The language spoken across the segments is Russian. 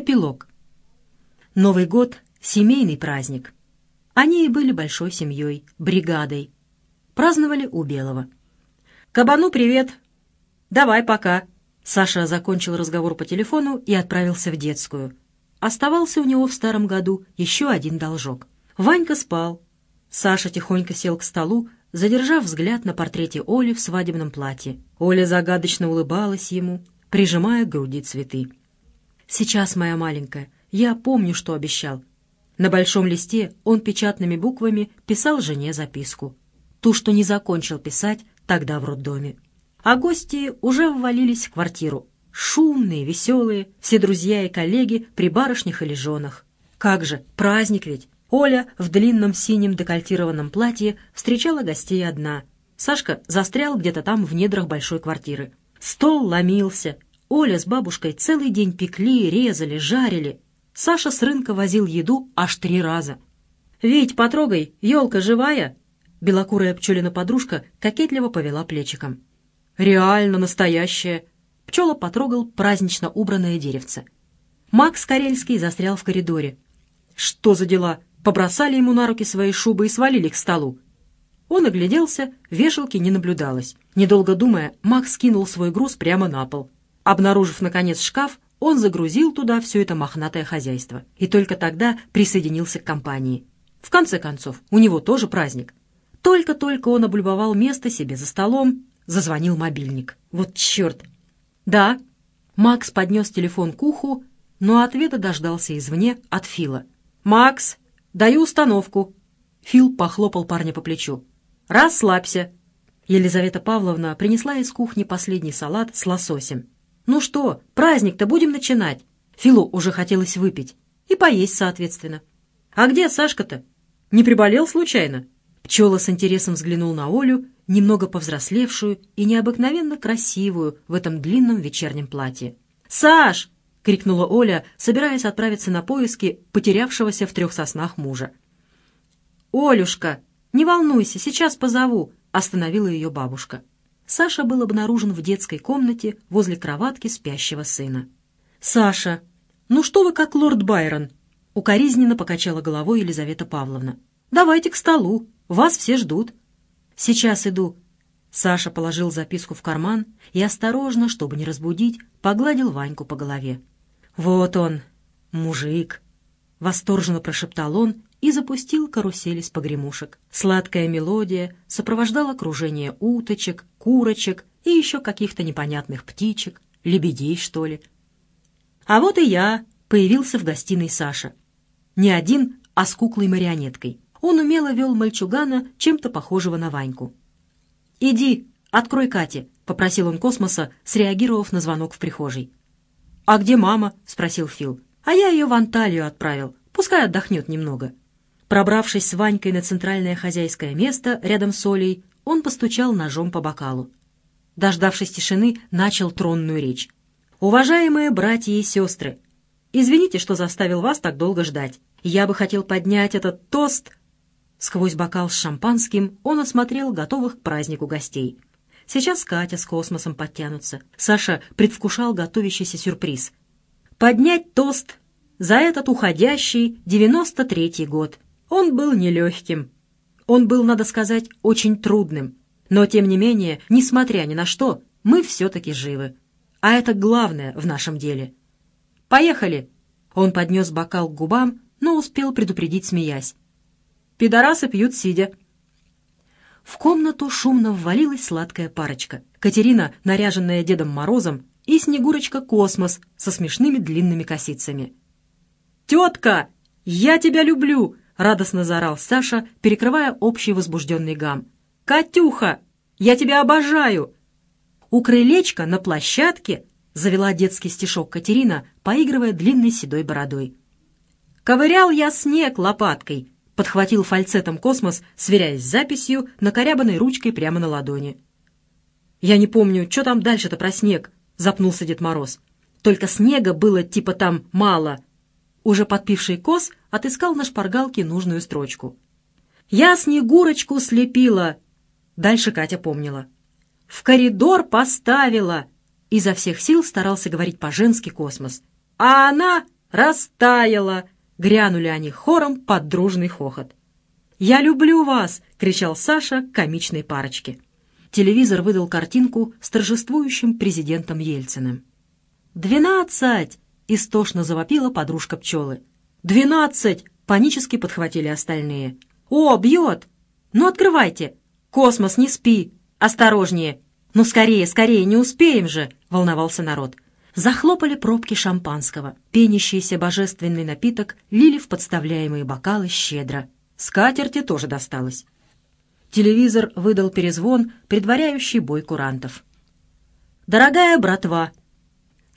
Эпилог. Новый год — семейный праздник. Они и были большой семьей, бригадой. Праздновали у Белого. «Кабану привет!» «Давай, пока!» Саша закончил разговор по телефону и отправился в детскую. Оставался у него в старом году еще один должок. Ванька спал. Саша тихонько сел к столу, задержав взгляд на портрете Оли в свадебном платье. Оля загадочно улыбалась ему, прижимая к груди цветы. «Сейчас, моя маленькая, я помню, что обещал». На большом листе он печатными буквами писал жене записку. Ту, что не закончил писать тогда в роддоме. А гости уже ввалились в квартиру. Шумные, веселые, все друзья и коллеги при барышнях или женах. Как же, праздник ведь! Оля в длинном синем декольтированном платье встречала гостей одна. Сашка застрял где-то там в недрах большой квартиры. Стол ломился. Оля с бабушкой целый день пекли, резали, жарили. Саша с рынка возил еду аж три раза. «Вить, потрогай, елка живая?» Белокурая пчелина подружка кокетливо повела плечиком. «Реально настоящая!» Пчела потрогал празднично убранное деревце. Макс Карельский застрял в коридоре. «Что за дела?» побросали ему на руки свои шубы и свалили к столу. Он огляделся, вешалки не наблюдалось. Недолго думая, Макс кинул свой груз прямо на пол. Обнаружив, наконец, шкаф, он загрузил туда все это мохнатое хозяйство. И только тогда присоединился к компании. В конце концов, у него тоже праздник. Только-только он облюбовал место себе за столом, зазвонил мобильник. Вот черт! Да, Макс поднес телефон к уху, но ответа дождался извне от Фила. «Макс, «Даю установку». Фил похлопал парня по плечу. «Расслабься». Елизавета Павловна принесла из кухни последний салат с лососем. «Ну что, праздник-то будем начинать?» Филу уже хотелось выпить. И поесть, соответственно. «А где Сашка-то? Не приболел случайно?» Пчела с интересом взглянул на Олю, немного повзрослевшую и необыкновенно красивую в этом длинном вечернем платье. «Саш, — крикнула Оля, собираясь отправиться на поиски потерявшегося в трех соснах мужа. «Олюшка, не волнуйся, сейчас позову», — остановила ее бабушка. Саша был обнаружен в детской комнате возле кроватки спящего сына. «Саша, ну что вы как лорд Байрон?» — укоризненно покачала головой Елизавета Павловна. «Давайте к столу, вас все ждут». «Сейчас иду», Саша положил записку в карман и осторожно, чтобы не разбудить, погладил Ваньку по голове. «Вот он, мужик!» — восторженно прошептал он и запустил карусель из погремушек. Сладкая мелодия сопровождала кружение уточек, курочек и еще каких-то непонятных птичек, лебедей, что ли. А вот и я появился в гостиной Саша. Не один, а с куклой-марионеткой. Он умело вел мальчугана, чем-то похожего на Ваньку. «Иди, открой Кате», — попросил он космоса, среагировав на звонок в прихожей. «А где мама?» — спросил Фил. «А я ее в Анталию отправил. Пускай отдохнет немного». Пробравшись с Ванькой на центральное хозяйское место рядом с Олей, он постучал ножом по бокалу. Дождавшись тишины, начал тронную речь. «Уважаемые братья и сестры, извините, что заставил вас так долго ждать. Я бы хотел поднять этот тост...» Сквозь бокал с шампанским он осмотрел готовых к празднику гостей — Сейчас Катя с космосом подтянутся. Саша предвкушал готовящийся сюрприз. Поднять тост за этот уходящий девяносто третий год. Он был нелегким. Он был, надо сказать, очень трудным. Но, тем не менее, несмотря ни на что, мы все-таки живы. А это главное в нашем деле. «Поехали!» Он поднес бокал к губам, но успел предупредить, смеясь. «Пидорасы пьют сидя». В комнату шумно ввалилась сладкая парочка. Катерина, наряженная Дедом Морозом, и Снегурочка Космос со смешными длинными косицами. «Тетка, я тебя люблю!» — радостно заорал Саша, перекрывая общий возбужденный гам. «Катюха, я тебя обожаю!» У крылечка на площадке завела детский стишок Катерина, поигрывая длинной седой бородой. «Ковырял я снег лопаткой, подхватил фальцетом космос, сверяясь с записью, накорябанной ручкой прямо на ладони. «Я не помню, что там дальше-то про снег?» — запнулся Дед Мороз. «Только снега было типа там мало». Уже подпивший кос отыскал на шпаргалке нужную строчку. «Я снегурочку слепила!» Дальше Катя помнила. «В коридор поставила!» Изо всех сил старался говорить по-женски космос. «А она Растаяла!» — грянули они хором под дружный хохот. «Я люблю вас!» — кричал Саша комичной парочке. Телевизор выдал картинку с торжествующим президентом Ельциным. «Двенадцать!» — истошно завопила подружка пчелы. «Двенадцать!» — панически подхватили остальные. «О, бьет! Ну, открывайте! Космос, не спи! Осторожнее! Ну, скорее, скорее, не успеем же!» — волновался народ. Захлопали пробки шампанского. Пенящийся божественный напиток лили в подставляемые бокалы щедро. Скатерти тоже досталось. Телевизор выдал перезвон, предваряющий бой курантов. «Дорогая братва!»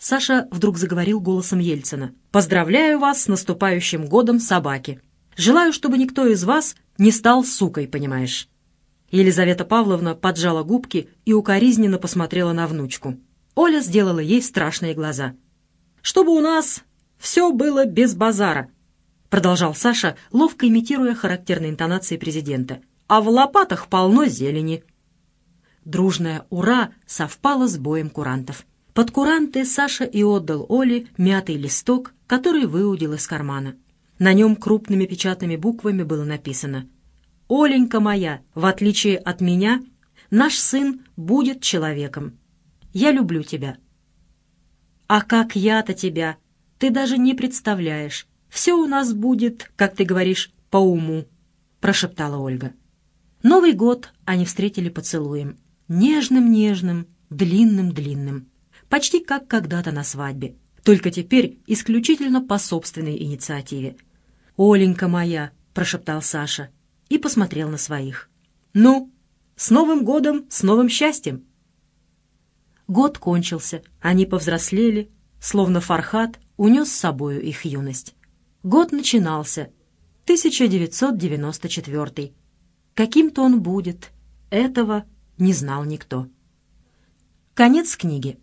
Саша вдруг заговорил голосом Ельцина. «Поздравляю вас с наступающим годом собаки. Желаю, чтобы никто из вас не стал сукой, понимаешь?» Елизавета Павловна поджала губки и укоризненно посмотрела на внучку. Оля сделала ей страшные глаза. «Чтобы у нас все было без базара», продолжал Саша, ловко имитируя характерные интонации президента. «А в лопатах полно зелени». Дружное «Ура!» совпало с боем курантов. Под куранты Саша и отдал Оле мятый листок, который выудил из кармана. На нем крупными печатными буквами было написано «Оленька моя, в отличие от меня, наш сын будет человеком. Я люблю тебя». «А как я-то тебя, ты даже не представляешь. Все у нас будет, как ты говоришь, по уму», — прошептала Ольга. Новый год они встретили поцелуем. Нежным-нежным, длинным-длинным. Почти как когда-то на свадьбе. Только теперь исключительно по собственной инициативе. «Оленька моя», — прошептал Саша и посмотрел на своих. «Ну, с Новым годом, с новым счастьем!» Год кончился, они повзрослели, словно Фархат унес с собою их юность. Год начинался. 1994. Каким-то он будет. Этого не знал никто. Конец книги.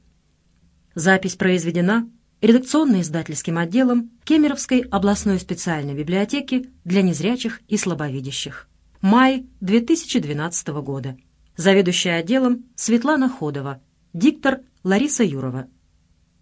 Запись произведена редакционно-издательским отделом Кемеровской областной специальной библиотеки для незрячих и слабовидящих. Май 2012 года. Заведующая отделом Светлана Ходова. Диктор Лариса Юрова.